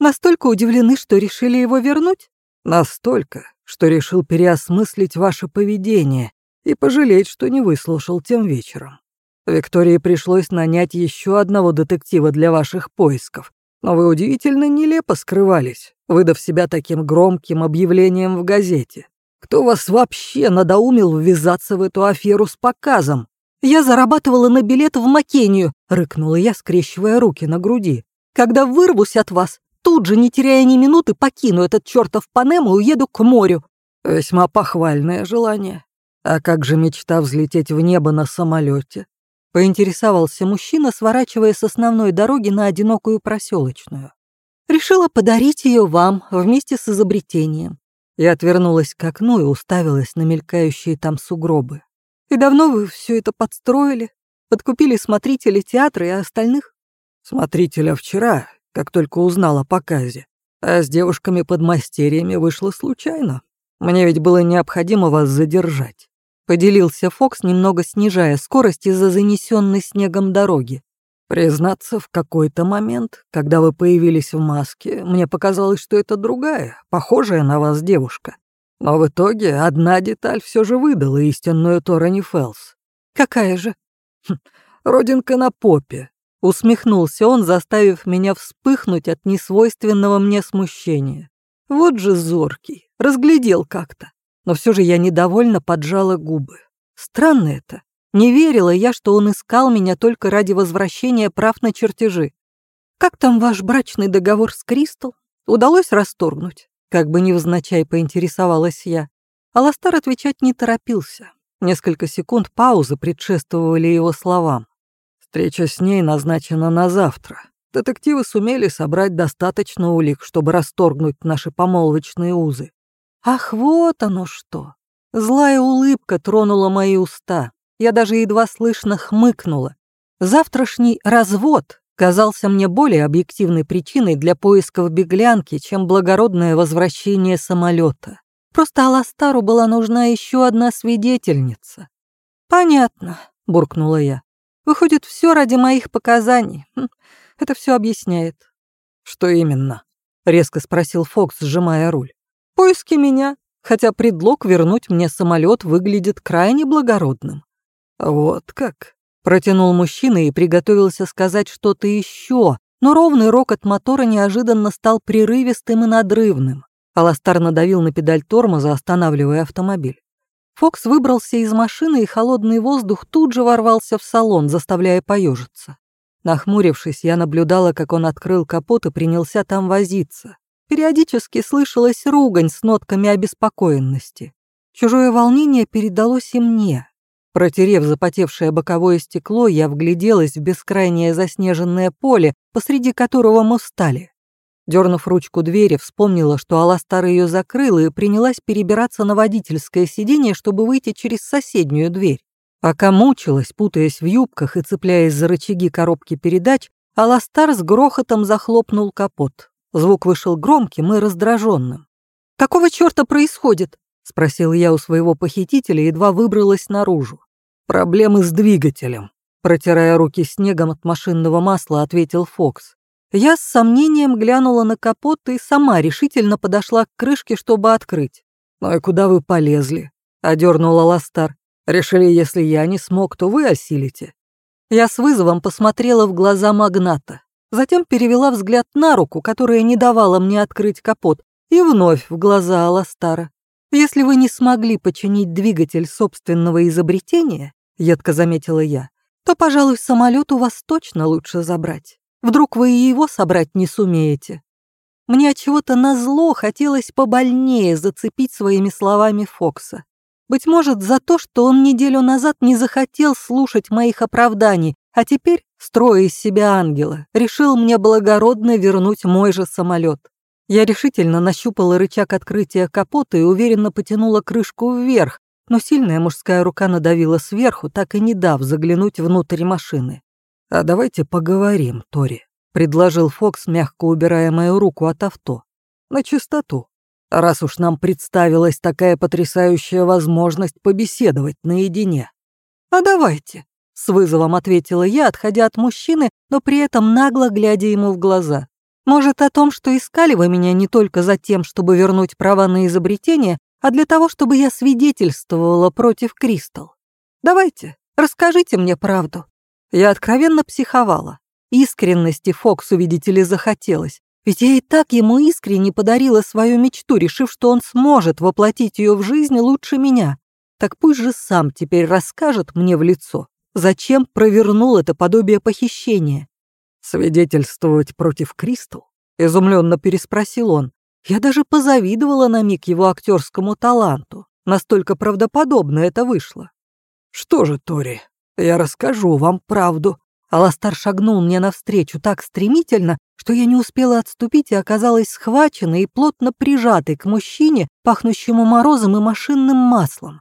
Настолько удивлены, что решили его вернуть? Настолько, что решил переосмыслить ваше поведение и пожалеть, что не выслушал тем вечером. Виктории пришлось нанять еще одного детектива для ваших поисков, но вы удивительно нелепо скрывались, выдав себя таким громким объявлением в газете. Кто вас вообще надоумил ввязаться в эту аферу с показом? Я зарабатывала на билет в Макению, рыкнула я, скрещивая руки на груди. Когда вырвусь от вас, тут же, не теряя ни минуты, покину этот чертов Панем и уеду к морю. Весьма похвальное желание. А как же мечта взлететь в небо на самолете? Поинтересовался мужчина, сворачивая с основной дороги на одинокую проселочную. Решила подарить ее вам вместе с изобретением. Я отвернулась к окну и уставилась на мелькающие там сугробы. «И давно вы все это подстроили? Подкупили смотрителей театра и остальных?» «Смотрителя вчера, как только узнал о показе. А с девушками-подмастерьями вышло случайно. Мне ведь было необходимо вас задержать». Поделился Фокс, немного снижая скорость из-за занесенной снегом дороги. Признаться, в какой-то момент, когда вы появились в маске, мне показалось, что это другая, похожая на вас девушка. Но в итоге одна деталь все же выдала истинную Торани Фелс. Какая же? Хм, родинка на попе. Усмехнулся он, заставив меня вспыхнуть от несвойственного мне смущения. Вот же зоркий, разглядел как-то. Но все же я недовольно поджала губы. Странно это. Не верила я, что он искал меня только ради возвращения прав на чертежи. «Как там ваш брачный договор с Кристал? Удалось расторгнуть?» Как бы невзначай поинтересовалась я. Аластар отвечать не торопился. Несколько секунд паузы предшествовали его словам. «Встреча с ней назначена на завтра. Детективы сумели собрать достаточно улик, чтобы расторгнуть наши помолвочные узы». «Ах, вот оно что!» Злая улыбка тронула мои уста. Я даже едва слышно хмыкнула. Завтрашний развод казался мне более объективной причиной для поисков беглянки, чем благородное возвращение самолета. Просто Аластару была нужна еще одна свидетельница. «Понятно», — буркнула я. «Выходит, все ради моих показаний. Хм, это все объясняет». «Что именно?» — резко спросил Фокс, сжимая руль. «Поиски меня, хотя предлог вернуть мне самолет выглядит крайне благородным. «Вот как?» — протянул мужчина и приготовился сказать что-то еще, но ровный рокот мотора неожиданно стал прерывистым и надрывным. Аластар надавил на педаль тормоза, останавливая автомобиль. Фокс выбрался из машины, и холодный воздух тут же ворвался в салон, заставляя поежиться. Нахмурившись, я наблюдала, как он открыл капот и принялся там возиться. Периодически слышалась ругань с нотками обеспокоенности. Чужое волнение передалось и мне. Протерев запотевшее боковое стекло, я вгляделась в бескрайнее заснеженное поле, посреди которого мы встали. Дернув ручку двери, вспомнила, что Аластар ее закрыл и принялась перебираться на водительское сиденье, чтобы выйти через соседнюю дверь. Пока мучилась, путаясь в юбках и цепляясь за рычаги коробки передач, Аластар с грохотом захлопнул капот. Звук вышел громким и раздраженным. «Какого черта происходит?» — спросил я у своего похитителя, едва выбралась наружу. «Проблемы с двигателем», — протирая руки снегом от машинного масла, ответил Фокс. Я с сомнением глянула на капот и сама решительно подошла к крышке, чтобы открыть. «Ну и куда вы полезли?» — одернула Ластар. «Решили, если я не смог, то вы осилите». Я с вызовом посмотрела в глаза магната, затем перевела взгляд на руку, которая не давала мне открыть капот, и вновь в глаза Аластара. «Если вы не смогли починить двигатель собственного изобретения, едко заметила я, то, пожалуй, самолет у вас точно лучше забрать. Вдруг вы и его собрать не сумеете. Мне от чего-то назло хотелось побольнее зацепить своими словами Фокса. Быть может, за то, что он неделю назад не захотел слушать моих оправданий, А теперь, строя из себя ангела, решил мне благородно вернуть мой же самолет. Я решительно нащупала рычаг открытия капота и уверенно потянула крышку вверх, но сильная мужская рука надавила сверху, так и не дав заглянуть внутрь машины. «А давайте поговорим, Тори», — предложил Фокс, мягко убирая мою руку от авто. «На чистоту. Раз уж нам представилась такая потрясающая возможность побеседовать наедине». «А давайте», — с вызовом ответила я, отходя от мужчины, но при этом нагло глядя ему в глаза. «Может, о том, что искали вы меня не только за тем, чтобы вернуть права на изобретение, а для того, чтобы я свидетельствовала против Кристал. Давайте, расскажите мне правду. Я откровенно психовала. Искренности Фоксу, видите ли, захотелось. Ведь я и так ему искренне подарила свою мечту, решив, что он сможет воплотить ее в жизнь лучше меня. Так пусть же сам теперь расскажет мне в лицо, зачем провернул это подобие похищения. «Свидетельствовать против Кристал?» — изумленно переспросил он. Я даже позавидовала на миг его актерскому таланту. Настолько правдоподобно это вышло. «Что же, Тори, я расскажу вам правду». Аластар шагнул мне навстречу так стремительно, что я не успела отступить и оказалась схваченной и плотно прижатой к мужчине, пахнущему морозом и машинным маслом.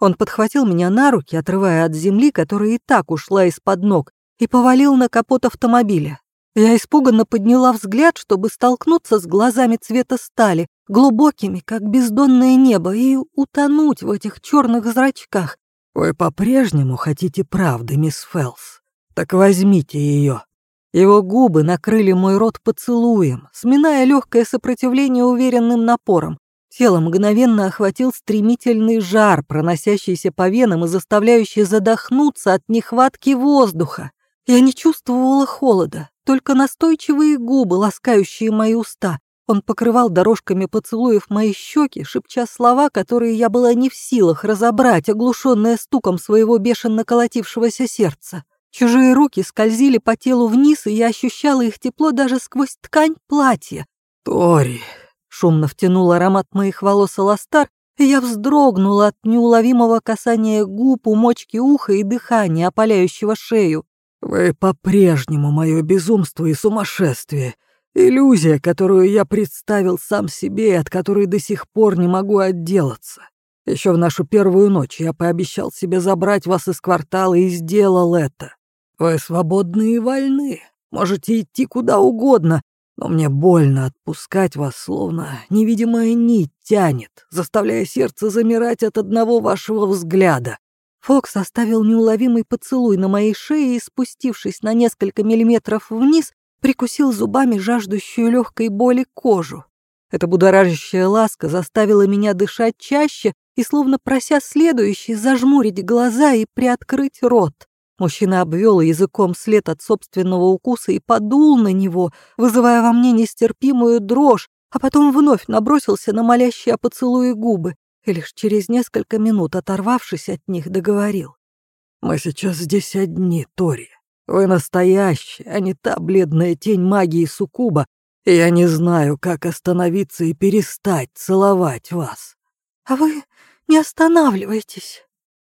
Он подхватил меня на руки, отрывая от земли, которая и так ушла из-под ног, и повалил на капот автомобиля. Я испуганно подняла взгляд, чтобы столкнуться с глазами цвета стали, глубокими, как бездонное небо, и утонуть в этих черных зрачках. «Вы по-прежнему хотите правды, мисс Фелс? Так возьмите ее». Его губы накрыли мой рот поцелуем, сминая легкое сопротивление уверенным напором. Тело мгновенно охватил стремительный жар, проносящийся по венам и заставляющий задохнуться от нехватки воздуха. Я не чувствовала холода, только настойчивые губы, ласкающие мои уста. Он покрывал дорожками поцелуев мои щеки, шепча слова, которые я была не в силах разобрать, оглушенная стуком своего бешено колотившегося сердца. Чужие руки скользили по телу вниз, и я ощущала их тепло даже сквозь ткань платья. «Тори!» — шумно втянул аромат моих волос Аластар, и я вздрогнула от неуловимого касания губ, у мочки уха и дыхания, опаляющего шею. Вы по-прежнему мое безумство и сумасшествие. Иллюзия, которую я представил сам себе и от которой до сих пор не могу отделаться. Еще в нашу первую ночь я пообещал себе забрать вас из квартала и сделал это. Вы свободны и вольны, можете идти куда угодно, но мне больно отпускать вас, словно невидимая нить тянет, заставляя сердце замирать от одного вашего взгляда. Фокс оставил неуловимый поцелуй на моей шее и, спустившись на несколько миллиметров вниз, прикусил зубами жаждущую легкой боли кожу. Эта будоражащая ласка заставила меня дышать чаще и, словно прося следующий, зажмурить глаза и приоткрыть рот. Мужчина обвел языком след от собственного укуса и подул на него, вызывая во мне нестерпимую дрожь, а потом вновь набросился на молящие о поцелуе губы и лишь через несколько минут, оторвавшись от них, договорил. «Мы сейчас здесь одни, Тори. Вы настоящая, а не та бледная тень магии Сукуба, я не знаю, как остановиться и перестать целовать вас». «А вы не останавливайтесь».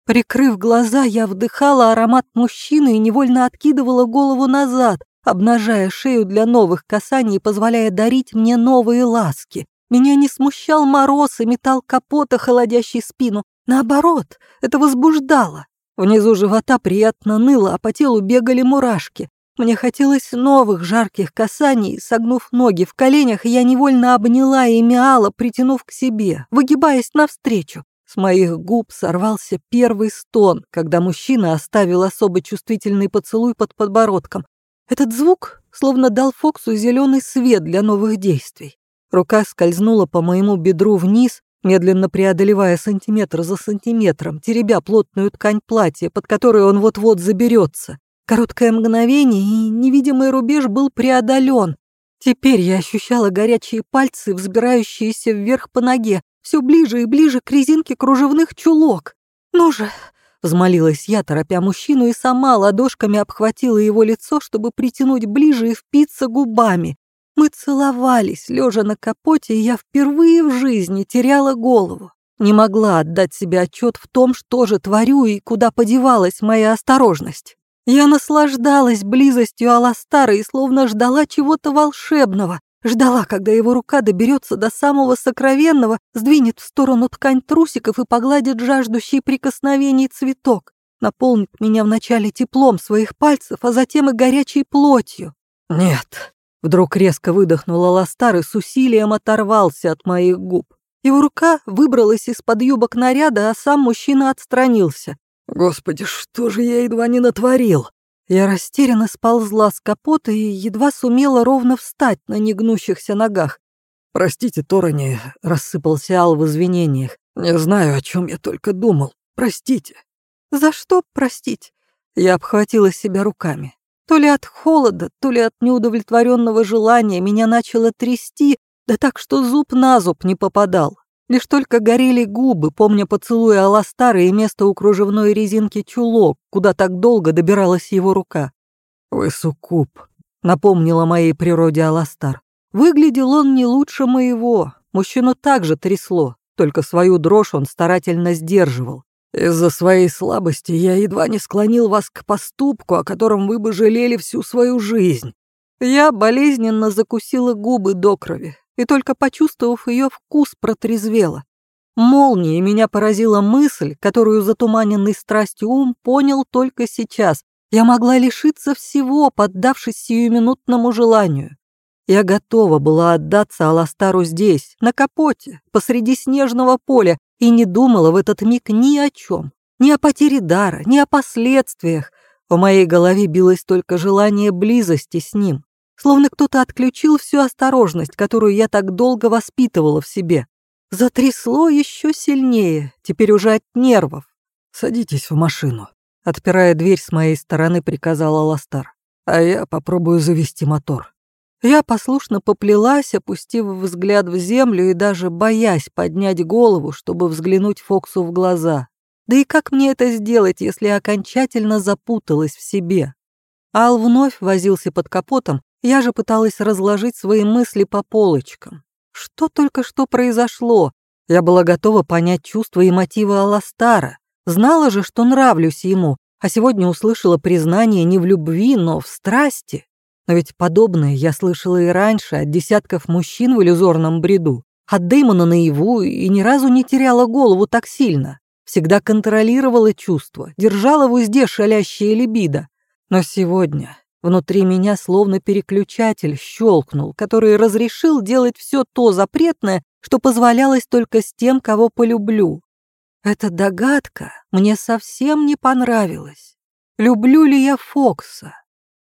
Прикрыв глаза, я вдыхала аромат мужчины и невольно откидывала голову назад, обнажая шею для новых касаний, позволяя дарить мне новые ласки. Меня не смущал мороз и металл капота, холодящий спину. Наоборот, это возбуждало. Внизу живота приятно ныло, а по телу бегали мурашки. Мне хотелось новых жарких касаний, согнув ноги в коленях, я невольно обняла и миала, притянув к себе, выгибаясь навстречу. С моих губ сорвался первый стон, когда мужчина оставил особо чувствительный поцелуй под подбородком. Этот звук словно дал Фоксу зеленый свет для новых действий. Рука скользнула по моему бедру вниз, медленно преодолевая сантиметр за сантиметром, теребя плотную ткань платья, под которой он вот-вот заберется. Короткое мгновение, и невидимый рубеж был преодолен. Теперь я ощущала горячие пальцы, взбирающиеся вверх по ноге, все ближе и ближе к резинке кружевных чулок. «Ну же!» — взмолилась я, торопя мужчину, и сама ладошками обхватила его лицо, чтобы притянуть ближе и впиться губами. Мы целовались, лежа на капоте, и я впервые в жизни теряла голову. Не могла отдать себе отчет в том, что же творю и куда подевалась моя осторожность. Я наслаждалась близостью Аластара и словно ждала чего-то волшебного. Ждала, когда его рука доберется до самого сокровенного, сдвинет в сторону ткань трусиков и погладит жаждущий прикосновений цветок. Наполнит меня вначале теплом своих пальцев, а затем и горячей плотью. «Нет», — вдруг резко выдохнул Аластар и с усилием оторвался от моих губ. Его рука выбралась из-под юбок наряда, а сам мужчина отстранился. «Господи, что же я едва не натворил?» Я растерянно сползла с капота и едва сумела ровно встать на негнущихся ногах. «Простите, Торони», — рассыпался Ал в извинениях. «Не знаю, о чем я только думал. Простите». «За что простить?» Я обхватила себя руками. То ли от холода, то ли от неудовлетворенного желания меня начало трясти, да так, что зуб на зуб не попадал. Лишь только горели губы, помня поцелуи Аластара и место у кружевной резинки чулок, куда так долго добиралась его рука. «Вы суккуб», — напомнила моей природе Аластар. Выглядел он не лучше моего. Мужчину также трясло, только свою дрожь он старательно сдерживал. «Из-за своей слабости я едва не склонил вас к поступку, о котором вы бы жалели всю свою жизнь». Я болезненно закусила губы до крови, и только почувствовав ее вкус, протрезвела. Молнией меня поразила мысль, которую затуманенный страстью ум понял только сейчас. Я могла лишиться всего, поддавшись сиюминутному желанию. Я готова была отдаться Аластару здесь, на капоте, посреди снежного поля, и не думала в этот миг ни о чем, ни о потере дара, ни о последствиях. В моей голове билось только желание близости с ним словно кто-то отключил всю осторожность, которую я так долго воспитывала в себе. Затрясло еще сильнее, теперь уже от нервов. «Садитесь в машину», — отпирая дверь с моей стороны, приказала Ластар. «А я попробую завести мотор». Я послушно поплелась, опустив взгляд в землю и даже боясь поднять голову, чтобы взглянуть Фоксу в глаза. Да и как мне это сделать, если окончательно запуталась в себе? Ал вновь возился под капотом, я же пыталась разложить свои мысли по полочкам. Что только что произошло? Я была готова понять чувства и мотивы Аластара. Знала же, что нравлюсь ему, а сегодня услышала признание не в любви, но в страсти. Но ведь подобное я слышала и раньше от десятков мужчин в иллюзорном бреду. От Дэймона наяву и ни разу не теряла голову так сильно. Всегда контролировала чувства, держала в узде шалящее либидо. Но сегодня Внутри меня словно переключатель щелкнул, который разрешил делать все то запретное, что позволялось только с тем, кого полюблю. Эта догадка мне совсем не понравилась. Люблю ли я Фокса?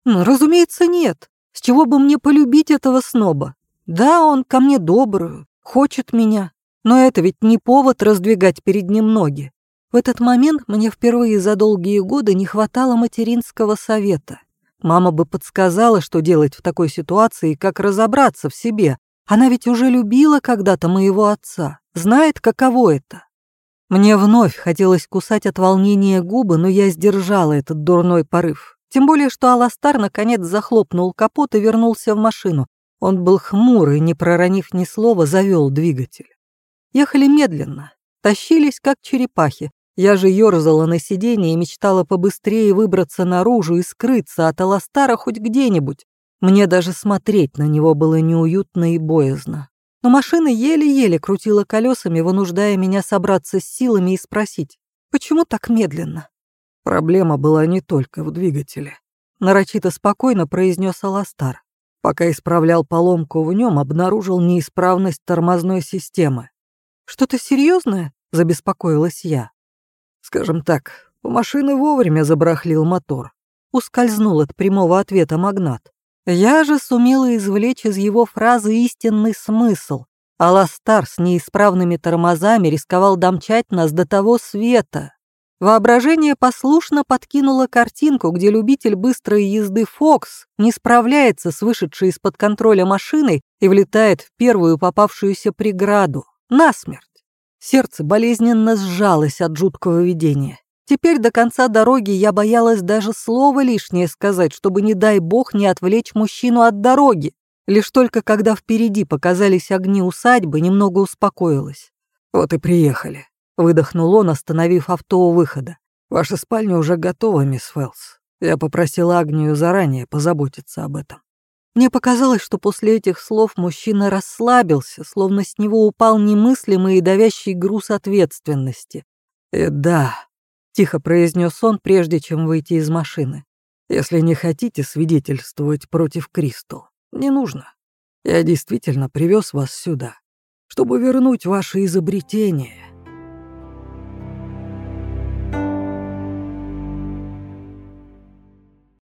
Ну, разумеется, нет. С чего бы мне полюбить этого сноба? Да, он ко мне добрый, хочет меня, но это ведь не повод раздвигать перед ним ноги. В этот момент мне впервые за долгие годы не хватало материнского совета. Мама бы подсказала, что делать в такой ситуации и как разобраться в себе. Она ведь уже любила когда-то моего отца, знает, каково это. Мне вновь хотелось кусать от волнения губы, но я сдержала этот дурной порыв. Тем более, что Аластар наконец захлопнул капот и вернулся в машину. Он был хмурый, не проронив ни слова, завел двигатель. Ехали медленно, тащились как черепахи, я же ёрзала на сиденье и мечтала побыстрее выбраться наружу и скрыться от Аластара хоть где-нибудь. Мне даже смотреть на него было неуютно и боязно. Но машина еле-еле крутила колесами, вынуждая меня собраться с силами и спросить, почему так медленно? Проблема была не только в двигателе. Нарочито спокойно произнес Аластар. Пока исправлял поломку в нем, обнаружил неисправность тормозной системы. «Что-то серьезное? забеспокоилась я. Скажем так, у машины вовремя забрахлил мотор. Ускользнул от прямого ответа магнат. Я же сумела извлечь из его фразы истинный смысл. Аластар с неисправными тормозами рисковал домчать нас до того света. Воображение послушно подкинуло картинку, где любитель быстрой езды Фокс не справляется с вышедшей из-под контроля машиной и влетает в первую попавшуюся преграду. Насмерть. Сердце болезненно сжалось от жуткого видения. Теперь до конца дороги я боялась даже слова лишнее сказать, чтобы, не дай бог, не отвлечь мужчину от дороги. Лишь только когда впереди показались огни усадьбы, немного успокоилась. «Вот и приехали», — выдохнул он, остановив авто у выхода. «Ваша спальня уже готова, мисс Фелс. Я попросил Агнию заранее позаботиться об этом. Мне показалось, что после этих слов мужчина расслабился, словно с него упал немыслимый и давящий груз ответственности. «И да», — тихо произнес он, прежде чем выйти из машины, «если не хотите свидетельствовать против Кристал, не нужно. Я действительно привез вас сюда, чтобы вернуть ваше изобретение».